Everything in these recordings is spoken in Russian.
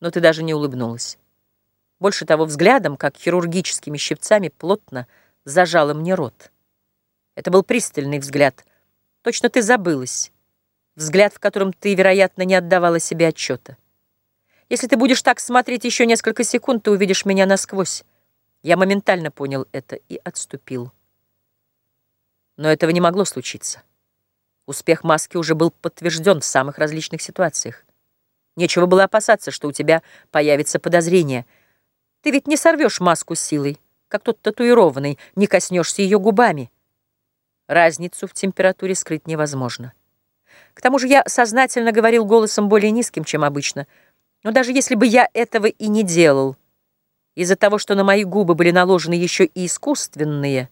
но ты даже не улыбнулась. Больше того, взглядом, как хирургическими щипцами, плотно зажала мне рот. Это был пристальный взгляд. Точно ты забылась. Взгляд, в котором ты, вероятно, не отдавала себе отчета. Если ты будешь так смотреть еще несколько секунд, ты увидишь меня насквозь. Я моментально понял это и отступил. Но этого не могло случиться. Успех маски уже был подтвержден в самых различных ситуациях. Нечего было опасаться, что у тебя появится подозрение. Ты ведь не сорвешь маску силой, как тот татуированный, не коснешься ее губами. Разницу в температуре скрыть невозможно. К тому же я сознательно говорил голосом более низким, чем обычно. Но даже если бы я этого и не делал, из-за того, что на мои губы были наложены еще и искусственные,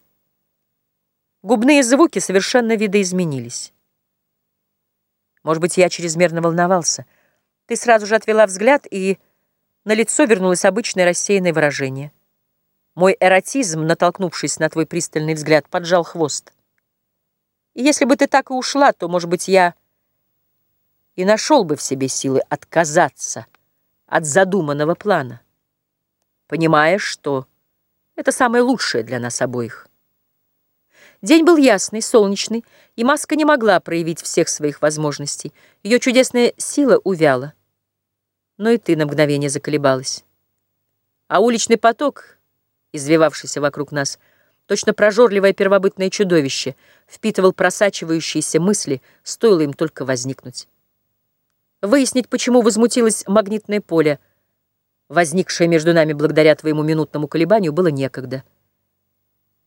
губные звуки совершенно видоизменились. Может быть, я чрезмерно волновался. Ты сразу же отвела взгляд, и на лицо вернулось обычное рассеянное выражение. Мой эротизм, натолкнувшись на твой пристальный взгляд, поджал хвост. И если бы ты так и ушла, то, может быть, я и нашел бы в себе силы отказаться от задуманного плана, понимая, что это самое лучшее для нас обоих. День был ясный, солнечный, и маска не могла проявить всех своих возможностей. Ее чудесная сила увяла. Но и ты на мгновение заколебалась. А уличный поток, извивавшийся вокруг нас, точно прожорливое первобытное чудовище, впитывал просачивающиеся мысли, стоило им только возникнуть. Выяснить, почему возмутилось магнитное поле, возникшее между нами благодаря твоему минутному колебанию, было некогда.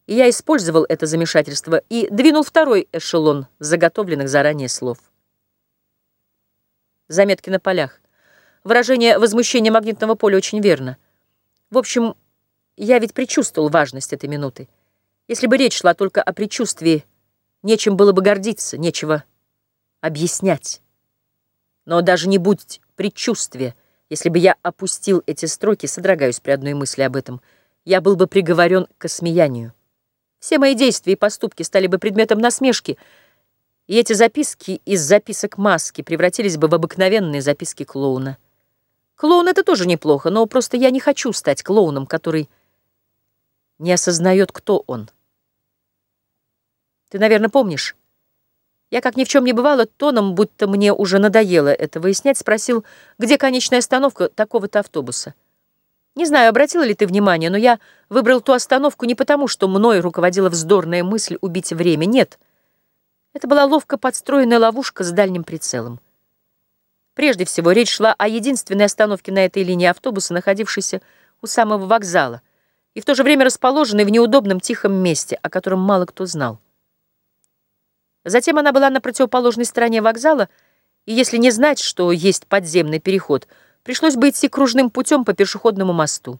И я использовал это замешательство и двинул второй эшелон заготовленных заранее слов. Заметки на полях. Выражение возмущения магнитного поля очень верно. В общем, я ведь предчувствовал важность этой минуты. Если бы речь шла только о предчувствии, нечем было бы гордиться, нечего объяснять. Но даже не будь предчувствия, если бы я опустил эти строки, содрогаюсь при одной мысли об этом, я был бы приговорен к осмеянию. Все мои действия и поступки стали бы предметом насмешки, и эти записки из записок маски превратились бы в обыкновенные записки клоуна. Клоун — это тоже неплохо, но просто я не хочу стать клоуном, который не осознает, кто он. Ты, наверное, помнишь? Я, как ни в чем не бывало, тоном, будто мне уже надоело это выяснять, спросил, где конечная остановка такого-то автобуса. Не знаю, обратила ли ты внимание, но я выбрал ту остановку не потому, что мной руководила вздорная мысль убить время. Нет. Это была ловко подстроенная ловушка с дальним прицелом. Прежде всего, речь шла о единственной остановке на этой линии автобуса, находившейся у самого вокзала, и в то же время расположенной в неудобном тихом месте, о котором мало кто знал. Затем она была на противоположной стороне вокзала, и если не знать, что есть подземный переход – Пришлось бы идти кружным путем по пешеходному мосту.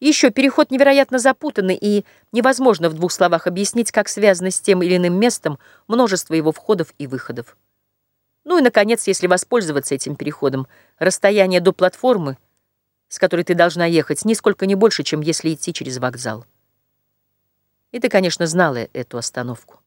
Еще переход невероятно запутанный, и невозможно в двух словах объяснить, как связано с тем или иным местом множество его входов и выходов. Ну и, наконец, если воспользоваться этим переходом, расстояние до платформы, с которой ты должна ехать, нисколько не больше, чем если идти через вокзал. И ты, конечно, знала эту остановку.